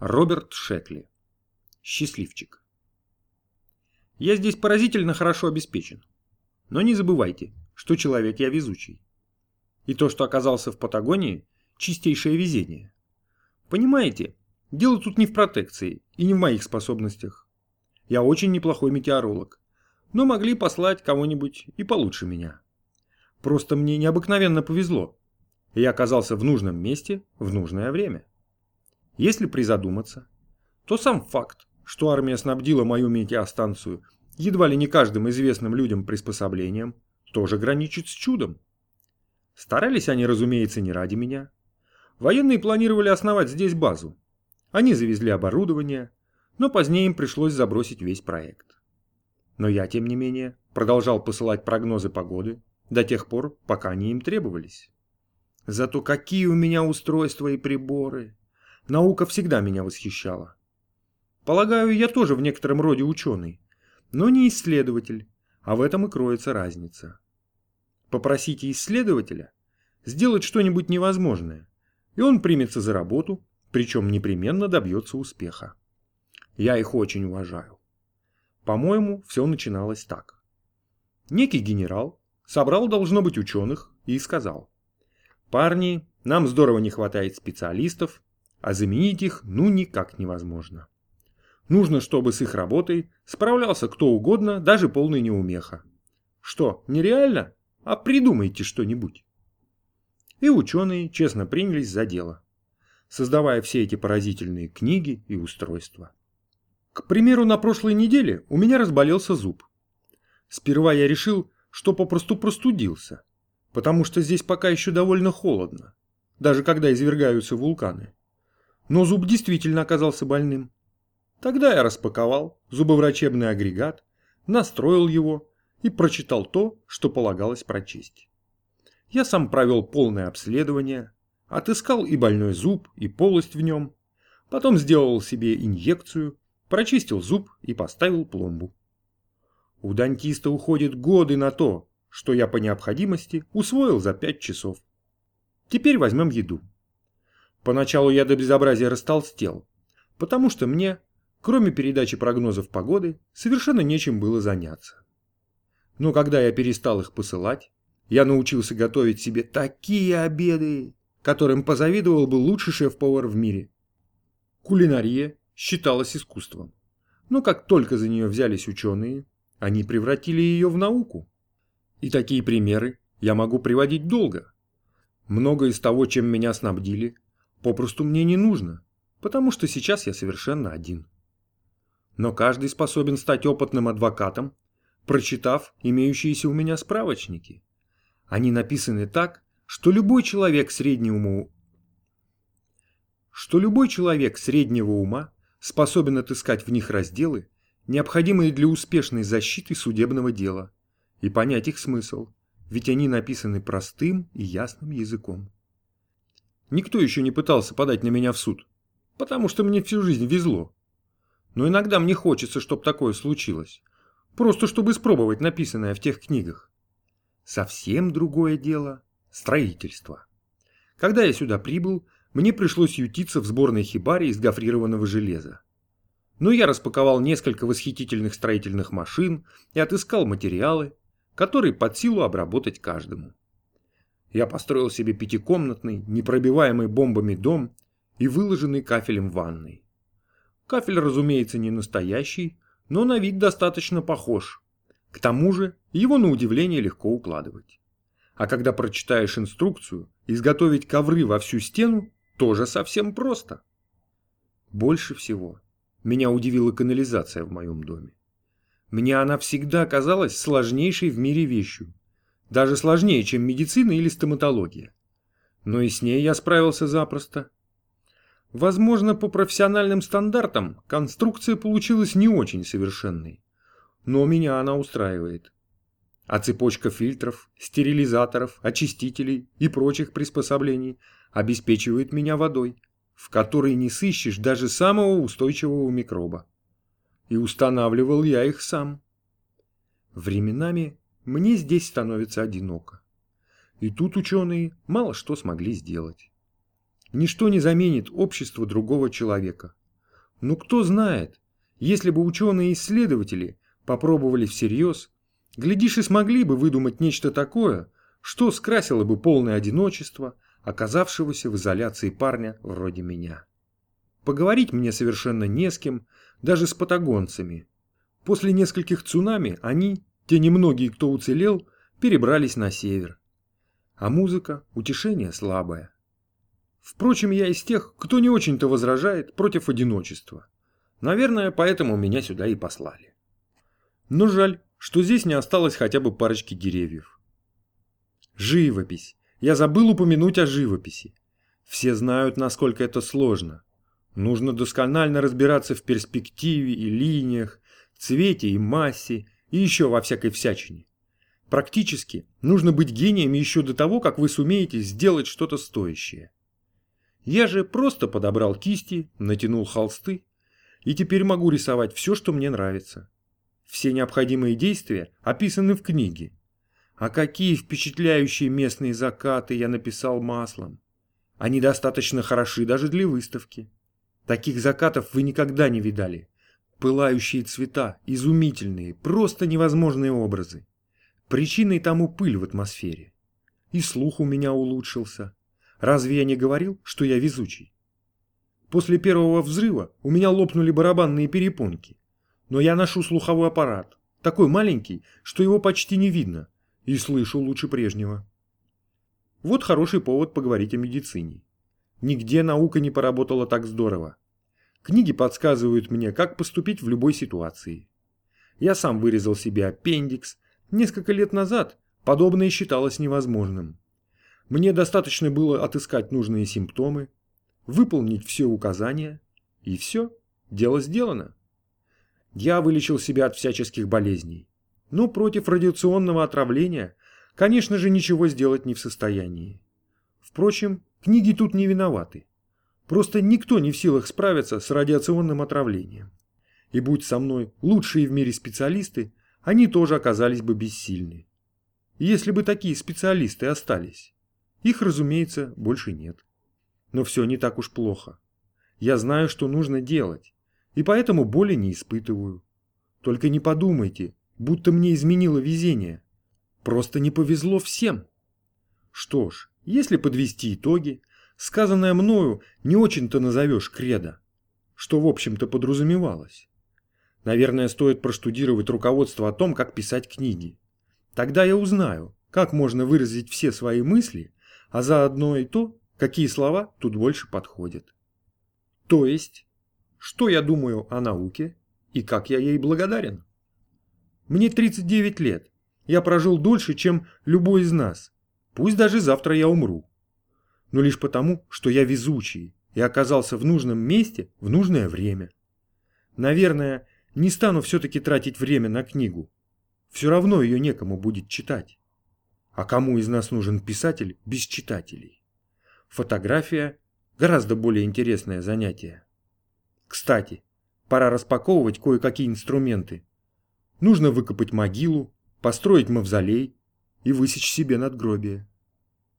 Роберт Шекли. Счастливчик. Я здесь поразительно хорошо обеспечен. Но не забывайте, что человек я везучий. И то, что оказался в Патагонии, чистейшее везение. Понимаете, дело тут не в протекции и не в моих способностях. Я очень неплохой метеоролог, но могли послать кого-нибудь и получше меня. Просто мне необыкновенно повезло. Я оказался в нужном месте в нужное время. Если призадуматься, то сам факт, что армия снабдила мою метеостанцию едва ли не каждым известным людям приспособлением, тоже граничит с чудом. Старались они, разумеется, не ради меня. Военные планировали основать здесь базу. Они завезли оборудование, но позднее им пришлось забросить весь проект. Но я, тем не менее, продолжал посылать прогнозы погоды до тех пор, пока они им требовались. Зато какие у меня устройства и приборы! Наука всегда меня восхищала. Полагаю, я тоже в некотором роде ученый, но не исследователь, а в этом и кроется разница. Попросите исследователя сделать что-нибудь невозможное, и он примется за работу, причем непременно добьется успеха. Я их очень уважаю. По-моему, все начиналось так. Некий генерал собрал, должно быть, ученых и сказал. Парни, нам здорово не хватает специалистов, а заменить их ну никак невозможно. Нужно, чтобы с их работой справлялся кто угодно, даже полный неумеха. Что, нереально? А придумайте что-нибудь. И ученые честно принялись за дело, создавая все эти поразительные книги и устройства. К примеру, на прошлой неделе у меня разболелся зуб. Сперва я решил, что попросту простудился, потому что здесь пока еще довольно холодно, даже когда извергаются вулканы. Но зуб действительно оказался больным. Тогда я распаковал зубоврачебный агрегат, настроил его и прочитал то, что полагалось прочесть. Я сам провел полное обследование, отыскал и больной зуб, и полость в нем, потом сделал себе инъекцию, прочистил зуб и поставил пломбу. У дантиста уходят годы на то, что я по необходимости усвоил за пять часов. Теперь возьмем еду. Поначалу я до безобразия растолстел, потому что мне, кроме передачи прогнозов погоды, совершенно нечем было заняться. Но когда я перестал их посылать, я научился готовить себе такие обеды, которым позавидовал бы лучший шеф-повар в мире. Кулинария считалась искусством. Но как только за нее взялись ученые, они превратили ее в науку. И такие примеры я могу приводить долго. Много из того, чем меня снабдили, попросту мне не нужно, потому что сейчас я совершенно один. Но каждый способен стать опытным адвокатом, прочитав имеющиеся у меня справочники. Они написаны так, что любой человек среднего что любой человек среднего ума способен отыскать в них разделы, необходимые для успешной защиты судебного дела, и понять их смысл, ведь они написаны простым и ясным языком. Никто еще не пытался подать на меня в суд, потому что мне всю жизнь везло. Но иногда мне хочется, чтобы такое случилось, просто чтобы испробовать написанное в тех книгах. Совсем другое дело – строительство. Когда я сюда прибыл, мне пришлось ютиться в сборной хибаре из гофрированного железа. Но я распаковал несколько восхитительных строительных машин и отыскал материалы, которые под силу обработать каждому. Я построил себе пятикомнатный, непробиваемый бомбами дом и выложенный кафелем ванной. Кафель, разумеется, не настоящий, но на вид достаточно похож. К тому же его на удивление легко укладывать. А когда прочитаешь инструкцию, изготовить ковры во всю стену тоже совсем просто. Больше всего меня удивила канализация в моем доме. Мне она всегда казалась сложнейшей в мире вещью. Даже сложнее, чем медицина или стоматология. Но и с ней я справился запросто. Возможно, по профессиональным стандартам конструкция получилась не очень совершенной. Но меня она устраивает. А цепочка фильтров, стерилизаторов, очистителей и прочих приспособлений обеспечивает меня водой в которой не сыщешь даже самого устойчивого микроба. И устанавливал я их сам. Временами мне здесь становится одиноко. И тут ученые мало что смогли сделать. Ничто не заменит общество другого человека, Ну кто знает, если бы ученые-исследователи попробовали всерьез, глядишь и смогли бы выдумать нечто такое, что скрасило бы полное одиночество оказавшегося в изоляции парня вроде меня. Поговорить мне совершенно не с кем, даже с патагонцами. После нескольких цунами они, те немногие, кто уцелел, перебрались на север. А музыка – утешение слабое. Впрочем, я из тех, кто не очень-то возражает против одиночества. Наверное, поэтому меня сюда и послали. Но жаль, что здесь не осталось хотя бы парочки деревьев. Живопись. Я забыл упомянуть о живописи. Все знают, насколько это сложно. Нужно досконально разбираться в перспективе и линиях, цвете и массе, и еще во всякой всячине. Практически нужно быть гением еще до того, как вы сумеете сделать что-то стоящее. Я же просто подобрал кисти, натянул холсты, и теперь могу рисовать все, что мне нравится. Все необходимые действия описаны в книге. А какие впечатляющие местные закаты я написал маслом. Они достаточно хороши даже для выставки. Таких закатов вы никогда не видали. Пылающие цвета, изумительные, просто невозможные образы. Причиной тому пыль в атмосфере. И слух у меня улучшился. Разве я не говорил, что я везучий? После первого взрыва у меня лопнули барабанные перепонки. Но я ношу слуховой аппарат, такой маленький, что его почти не видно, и слышу лучше прежнего. Вот хороший повод поговорить о медицине. Нигде наука не поработала так здорово. Книги подсказывают мне, как поступить в любой ситуации. Я сам вырезал себе аппендикс. Несколько лет назад подобное считалось невозможным. Мне достаточно было отыскать нужные симптомы, выполнить все указания, и все, дело сделано. Я вылечил себя от всяческих болезней, но против радиационного отравления, конечно же, ничего сделать не в состоянии. Впрочем, книги тут не виноваты. Просто никто не в силах справиться с радиационным отравлением. И будь со мной лучшие в мире специалисты, они тоже оказались бы бессильны. Если бы такие специалисты остались. Их, разумеется, больше нет. Но все не так уж плохо. Я знаю, что нужно делать и поэтому боли не испытываю. Только не подумайте, будто мне изменило везение. Просто не повезло всем. Что ж, если подвести итоги, сказанное мною не очень-то назовешь кредо, что в общем-то подразумевалось. Наверное, стоит проштудировать руководство о том, как писать книги. Тогда я узнаю, как можно выразить все свои мысли, а заодно и то, какие слова тут больше подходят. То есть, что я думаю о науке и как я ей благодарен. Мне 39 лет. Я прожил дольше, чем любой из нас. Пусть даже завтра я умру. Но лишь потому, что я везучий и оказался в нужном месте в нужное время. Наверное, не стану все-таки тратить время на книгу. Все равно ее некому будет читать. А кому из нас нужен писатель без читателей? Фотография – гораздо более интересное занятие. Кстати, пора распаковывать кое-какие инструменты. Нужно выкопать могилу, построить мавзолей и высечь себе надгробие.